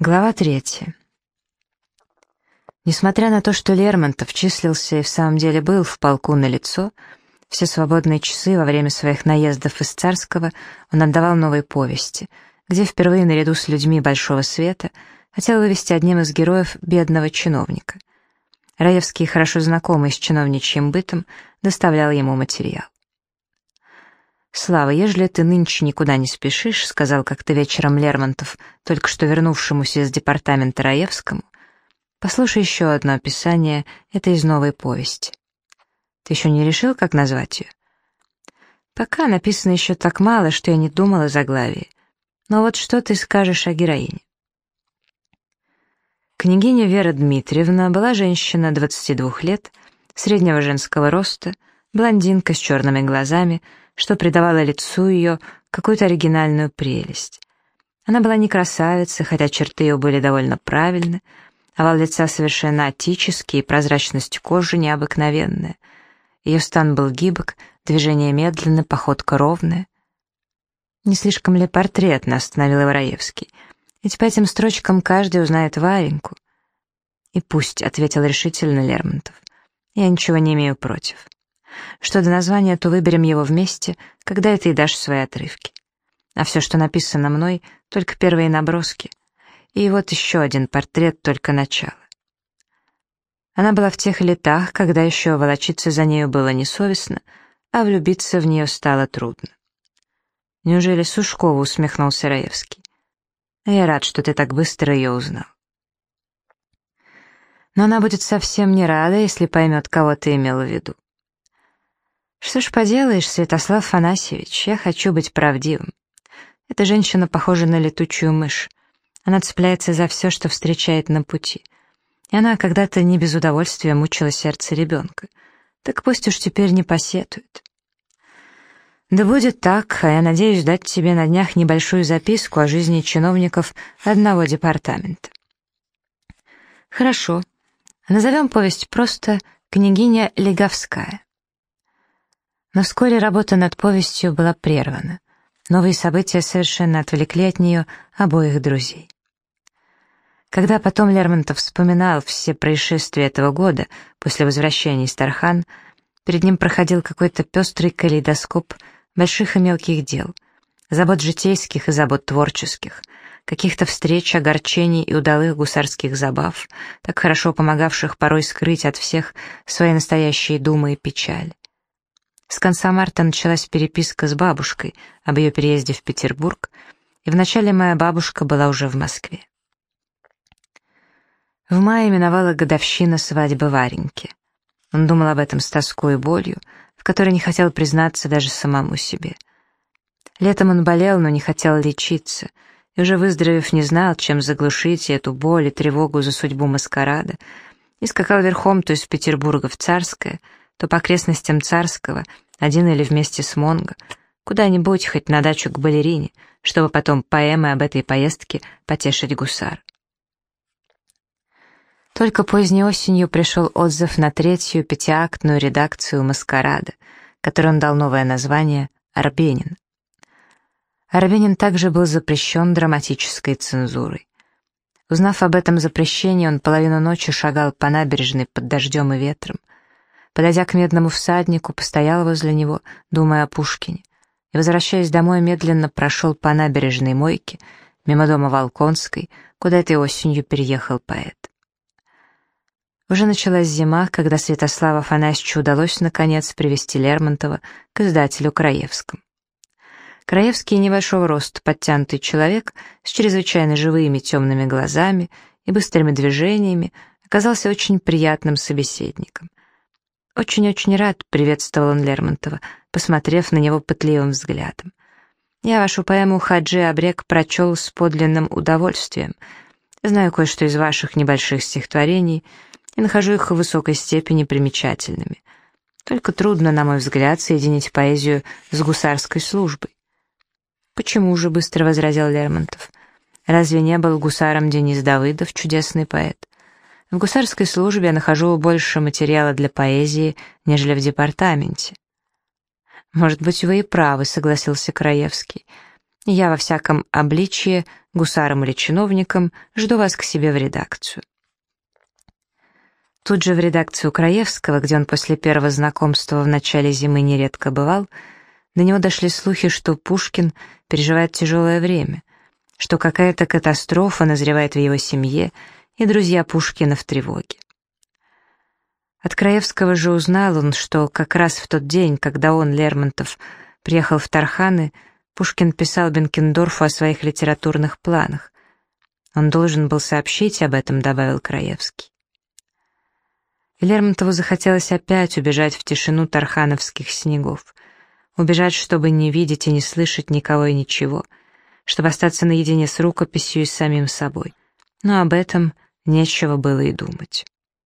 Глава третья. Несмотря на то, что Лермонтов числился и в самом деле был в полку на лицо, все свободные часы во время своих наездов из Царского он отдавал новой повести, где впервые наряду с людьми Большого Света хотел вывести одним из героев бедного чиновника. Раевский, хорошо знакомый с чиновничьим бытом, доставлял ему материал. «Слава, ежели ты нынче никуда не спешишь», — сказал как-то вечером Лермонтов, только что вернувшемуся из департамента Раевскому, «послушай еще одно описание, это из новой повести. Ты еще не решил, как назвать ее?» «Пока написано еще так мало, что я не думала о заглавии. Но вот что ты скажешь о героине?» Княгиня Вера Дмитриевна была женщина 22 лет, среднего женского роста, блондинка с черными глазами, что придавало лицу ее какую-то оригинальную прелесть. Она была не красавица, хотя черты ее были довольно правильны, овал лица совершенно атический, прозрачность кожи необыкновенная. Ее стан был гибок, движение медленно, походка ровная. «Не слишком ли портрет?» — остановил Ивраевский. «Ведь по этим строчкам каждый узнает Вареньку». «И пусть», — ответил решительно Лермонтов. «Я ничего не имею против». Что до названия, то выберем его вместе, когда ты и дашь свои отрывки. А все, что написано мной, только первые наброски. И вот еще один портрет, только начало. Она была в тех летах, когда еще волочиться за нею было несовестно, а влюбиться в нее стало трудно. «Неужели Сушкову?» — усмехнулся Раевский. «Я рад, что ты так быстро ее узнал». Но она будет совсем не рада, если поймет, кого ты имел в виду. Что ж поделаешь, Святослав Фанасьевич, я хочу быть правдивым. Эта женщина похожа на летучую мышь. Она цепляется за все, что встречает на пути. И она когда-то не без удовольствия мучила сердце ребенка. Так пусть уж теперь не посетует. Да будет так, а я надеюсь дать тебе на днях небольшую записку о жизни чиновников одного департамента. Хорошо. Назовем повесть просто «Княгиня Леговская». Но вскоре работа над повестью была прервана. Новые события совершенно отвлекли от нее обоих друзей. Когда потом Лермонтов вспоминал все происшествия этого года после возвращения из Тархан, перед ним проходил какой-то пестрый калейдоскоп больших и мелких дел, забот житейских и забот творческих, каких-то встреч, огорчений и удалых гусарских забав, так хорошо помогавших порой скрыть от всех свои настоящие думы и печаль. С конца марта началась переписка с бабушкой об ее переезде в Петербург, и вначале моя бабушка была уже в Москве. В мае миновала годовщина свадьбы Вареньки. Он думал об этом с тоской и болью, в которой не хотел признаться даже самому себе. Летом он болел, но не хотел лечиться, и уже выздоровев не знал, чем заглушить эту боль и тревогу за судьбу маскарада, и скакал верхом то из Петербурга в Царское, то по окрестностям Царского, один или вместе с Монго, куда-нибудь, хоть на дачу к балерине, чтобы потом поэмы об этой поездке потешить гусар. Только поздней осенью пришел отзыв на третью пятиактную редакцию «Маскарада», которой он дал новое название «Арбенин». Арбенин также был запрещен драматической цензурой. Узнав об этом запрещении, он половину ночи шагал по набережной под дождем и ветром, Подойдя к медному всаднику, постоял возле него, думая о Пушкине, и, возвращаясь домой, медленно прошел по набережной Мойке, мимо дома Волконской, куда этой осенью переехал поэт. Уже началась зима, когда Святославу Афанасьевичу удалось, наконец, привести Лермонтова к издателю Краевскому. Краевский небольшого роста подтянутый человек с чрезвычайно живыми темными глазами и быстрыми движениями оказался очень приятным собеседником. «Очень-очень рад», — приветствовал он Лермонтова, посмотрев на него пытливым взглядом. «Я вашу поэму «Хаджи Абрек» прочел с подлинным удовольствием. Знаю кое-что из ваших небольших стихотворений и нахожу их в высокой степени примечательными. Только трудно, на мой взгляд, соединить поэзию с гусарской службой». «Почему же?» — быстро возразил Лермонтов. «Разве не был гусаром Денис Давыдов, чудесный поэт?» В гусарской службе я нахожу больше материала для поэзии, нежели в департаменте. «Может быть, вы и правы», — согласился Краевский. Я во всяком обличье, гусаром или чиновником, жду вас к себе в редакцию. Тут же в редакцию Краевского, где он после первого знакомства в начале зимы нередко бывал, до него дошли слухи, что Пушкин переживает тяжелое время, что какая-то катастрофа назревает в его семье, и друзья Пушкина в тревоге. От Краевского же узнал он, что как раз в тот день, когда он, Лермонтов, приехал в Тарханы, Пушкин писал Бенкендорфу о своих литературных планах. Он должен был сообщить об этом, добавил Краевский. И Лермонтову захотелось опять убежать в тишину тархановских снегов. Убежать, чтобы не видеть и не слышать никого и ничего, чтобы остаться наедине с рукописью и с самим собой. Но об этом нечего было и думать.